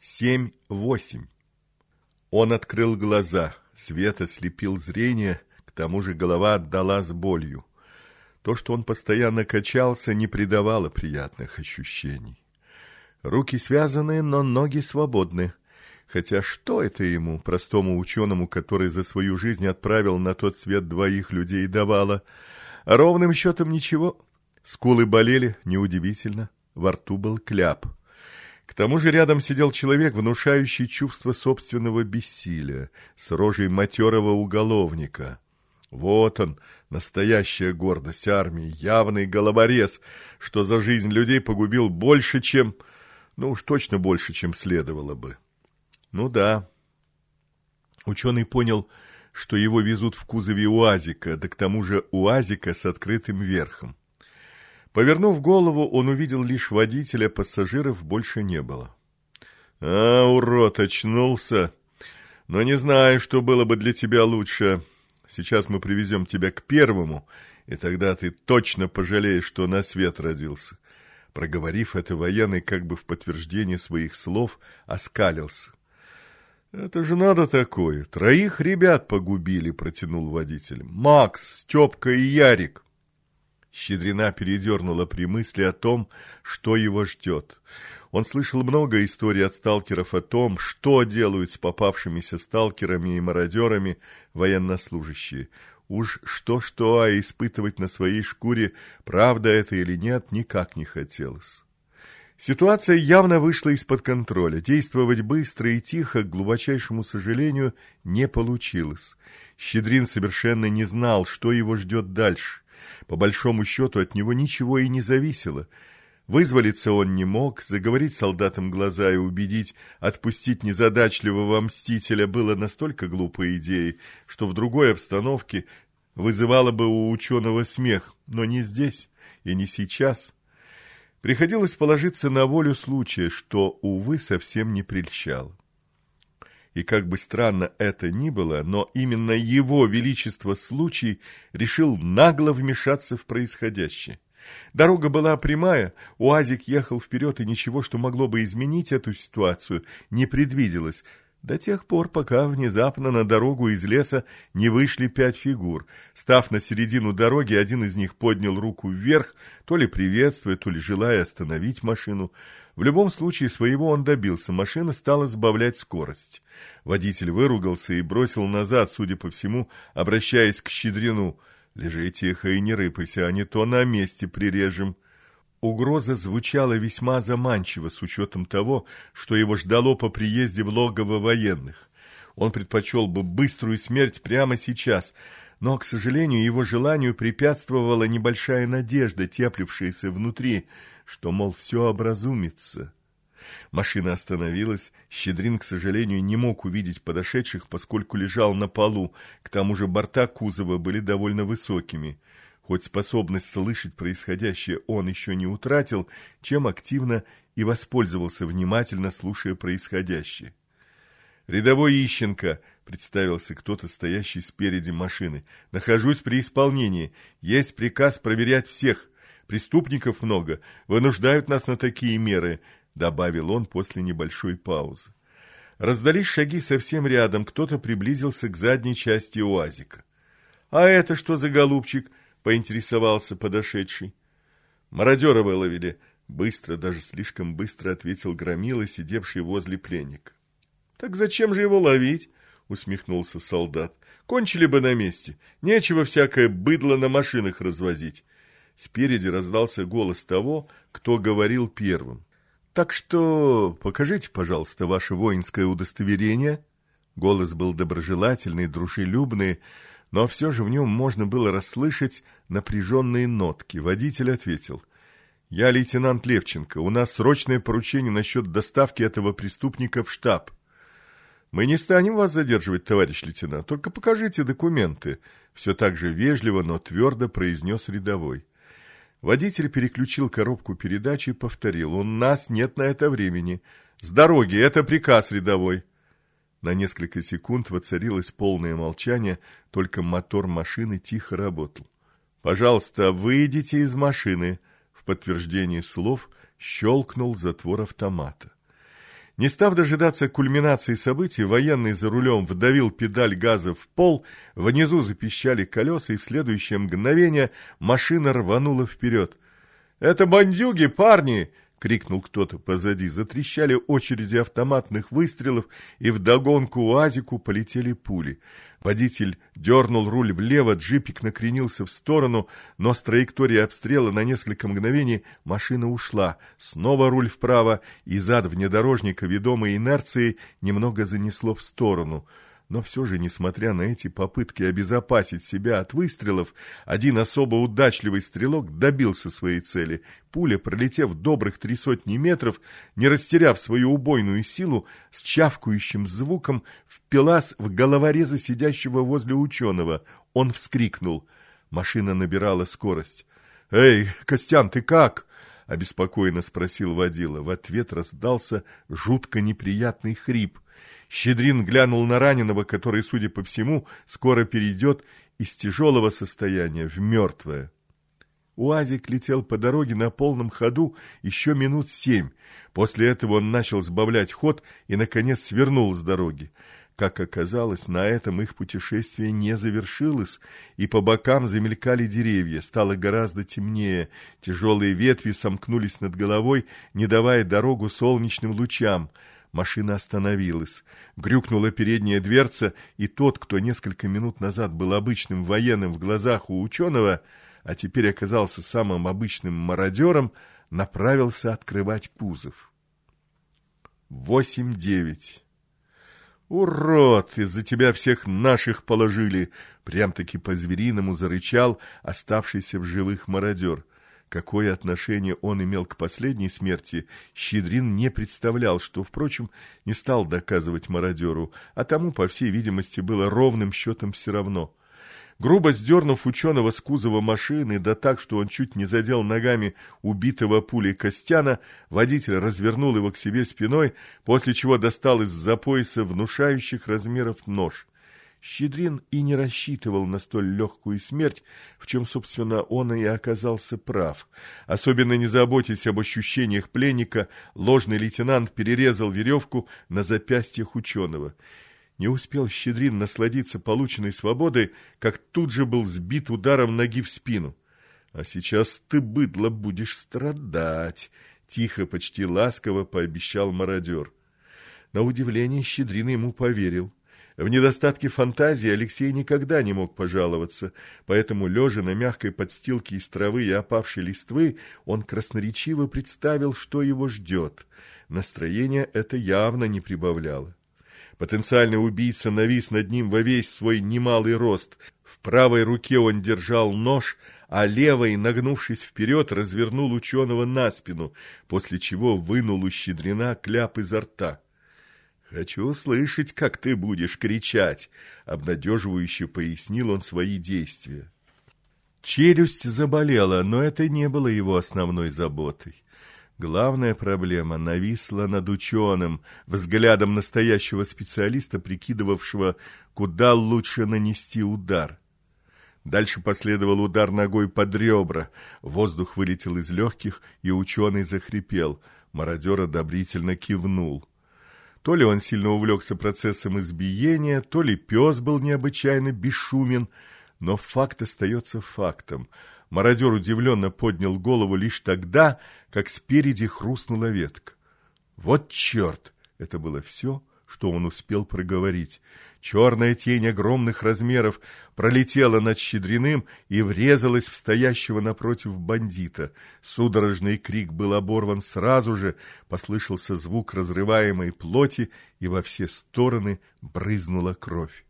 7-8. Он открыл глаза, свет ослепил зрение, к тому же голова отдала с болью. То, что он постоянно качался, не придавало приятных ощущений. Руки связаны, но ноги свободны. Хотя что это ему, простому ученому, который за свою жизнь отправил на тот свет двоих людей, давало? Ровным счетом ничего. Скулы болели, неудивительно. Во рту был кляп. К тому же рядом сидел человек, внушающий чувство собственного бессилия, с рожей матерого уголовника. Вот он, настоящая гордость армии, явный головорез, что за жизнь людей погубил больше, чем... Ну уж точно больше, чем следовало бы. Ну да. Ученый понял, что его везут в кузове УАЗика, да к тому же УАЗика с открытым верхом. Повернув голову, он увидел лишь водителя, пассажиров больше не было. «А, урод, очнулся! Но не знаю, что было бы для тебя лучше. Сейчас мы привезем тебя к первому, и тогда ты точно пожалеешь, что на свет родился». Проговорив это, военный как бы в подтверждение своих слов оскалился. «Это же надо такое! Троих ребят погубили!» — протянул водитель. «Макс, Степка и Ярик!» Щедрина передернула при мысли о том, что его ждет. Он слышал много историй от сталкеров о том, что делают с попавшимися сталкерами и мародерами военнослужащие. Уж что-что, а испытывать на своей шкуре, правда это или нет, никак не хотелось. Ситуация явно вышла из-под контроля. Действовать быстро и тихо, к глубочайшему сожалению, не получилось. Щедрин совершенно не знал, что его ждет дальше. По большому счету от него ничего и не зависело. Вызволиться он не мог, заговорить солдатам глаза и убедить отпустить незадачливого мстителя было настолько глупой идеей, что в другой обстановке вызывало бы у ученого смех, но не здесь и не сейчас. Приходилось положиться на волю случая, что, увы, совсем не прельщало. И как бы странно это ни было, но именно его величество случай решил нагло вмешаться в происходящее. Дорога была прямая, УАЗик ехал вперед, и ничего, что могло бы изменить эту ситуацию, не предвиделось, до тех пор, пока внезапно на дорогу из леса не вышли пять фигур. Став на середину дороги, один из них поднял руку вверх, то ли приветствуя, то ли желая остановить машину. В любом случае своего он добился, машина стала сбавлять скорость. Водитель выругался и бросил назад, судя по всему, обращаясь к Щедрину. «Лежи тихо и не рыпайся, а не то на месте прирежем». Угроза звучала весьма заманчиво с учетом того, что его ждало по приезде в логово военных. Он предпочел бы быструю смерть прямо сейчас, но, к сожалению, его желанию препятствовала небольшая надежда, теплившаяся внутри, что, мол, все образумится. Машина остановилась, Щедрин, к сожалению, не мог увидеть подошедших, поскольку лежал на полу, к тому же борта кузова были довольно высокими – Хоть способность слышать происходящее он еще не утратил, чем активно и воспользовался, внимательно слушая происходящее. «Рядовой Ищенко», — представился кто-то, стоящий спереди машины. «Нахожусь при исполнении. Есть приказ проверять всех. Преступников много. Вынуждают нас на такие меры», — добавил он после небольшой паузы. Раздались шаги совсем рядом. Кто-то приблизился к задней части УАЗика. «А это что за голубчик?» Поинтересовался подошедший. Мародера выловили. Быстро, даже слишком быстро ответил Громила, сидевший возле пленника. Так зачем же его ловить? усмехнулся солдат. Кончили бы на месте. Нечего всякое быдло на машинах развозить. Спереди раздался голос того, кто говорил первым. Так что покажите, пожалуйста, ваше воинское удостоверение. Голос был доброжелательный, дружелюбный, но все же в нем можно было расслышать напряженные нотки. Водитель ответил. «Я лейтенант Левченко. У нас срочное поручение насчет доставки этого преступника в штаб». «Мы не станем вас задерживать, товарищ лейтенант, только покажите документы», все так же вежливо, но твердо произнес рядовой. Водитель переключил коробку передач и повторил. «У нас нет на это времени. С дороги, это приказ рядовой». На несколько секунд воцарилось полное молчание, только мотор машины тихо работал. «Пожалуйста, выйдите из машины!» В подтверждение слов щелкнул затвор автомата. Не став дожидаться кульминации событий, военный за рулем вдавил педаль газа в пол, внизу запищали колеса, и в следующее мгновение машина рванула вперед. «Это бандюги, парни!» — крикнул кто-то позади. Затрещали очереди автоматных выстрелов, и вдогонку УАЗику полетели пули. Водитель дернул руль влево, джипик накренился в сторону, но с траектории обстрела на несколько мгновений машина ушла. Снова руль вправо, и зад внедорожника, ведомый инерцией, немного занесло в сторону — но все же, несмотря на эти попытки обезопасить себя от выстрелов, один особо удачливый стрелок добился своей цели. Пуля, пролетев добрых три сотни метров, не растеряв свою убойную силу, с чавкающим звуком впилась в головореза сидящего возле ученого. Он вскрикнул. Машина набирала скорость. «Эй, Костян, ты как?» — обеспокоенно спросил водила. В ответ раздался жутко неприятный хрип. Щедрин глянул на раненого, который, судя по всему, скоро перейдет из тяжелого состояния в мертвое. УАЗик летел по дороге на полном ходу еще минут семь. После этого он начал сбавлять ход и, наконец, свернул с дороги. Как оказалось, на этом их путешествие не завершилось, и по бокам замелькали деревья, стало гораздо темнее, тяжелые ветви сомкнулись над головой, не давая дорогу солнечным лучам. Машина остановилась. Грюкнула передняя дверца, и тот, кто несколько минут назад был обычным военным в глазах у ученого, а теперь оказался самым обычным мародером, направился открывать кузов. Восемь девять. «Урод! Из-за тебя всех наших положили!» Прям-таки по-звериному зарычал оставшийся в живых мародер. Какое отношение он имел к последней смерти, Щедрин не представлял, что, впрочем, не стал доказывать мародеру, а тому, по всей видимости, было ровным счетом все равно. Грубо сдернув ученого с кузова машины, да так, что он чуть не задел ногами убитого пулей Костяна, водитель развернул его к себе спиной, после чего достал из-за пояса внушающих размеров нож. Щедрин и не рассчитывал на столь легкую смерть, в чем, собственно, он и оказался прав. Особенно не заботясь об ощущениях пленника, ложный лейтенант перерезал веревку на запястьях ученого. Не успел Щедрин насладиться полученной свободой, как тут же был сбит ударом ноги в спину. «А сейчас ты, быдло, будешь страдать», — тихо, почти ласково пообещал мародер. На удивление Щедрин ему поверил. В недостатке фантазии Алексей никогда не мог пожаловаться, поэтому, лежа на мягкой подстилке из травы и опавшей листвы, он красноречиво представил, что его ждет. Настроение это явно не прибавляло. Потенциальный убийца навис над ним во весь свой немалый рост. В правой руке он держал нож, а левой, нагнувшись вперед, развернул ученого на спину, после чего вынул у щедрена кляп изо рта. «Хочу слышать, как ты будешь кричать», — обнадеживающе пояснил он свои действия. Челюсть заболела, но это не было его основной заботой. Главная проблема нависла над ученым, взглядом настоящего специалиста, прикидывавшего, куда лучше нанести удар. Дальше последовал удар ногой под ребра. Воздух вылетел из легких, и ученый захрипел. Мародер одобрительно кивнул. То ли он сильно увлекся процессом избиения, то ли пес был необычайно бесшумен, но факт остается фактом. Мародер удивленно поднял голову лишь тогда, как спереди хрустнула ветка. «Вот черт!» — это было все, что он успел проговорить. Черная тень огромных размеров пролетела над Щедриным и врезалась в стоящего напротив бандита. Судорожный крик был оборван сразу же, послышался звук разрываемой плоти, и во все стороны брызнула кровь.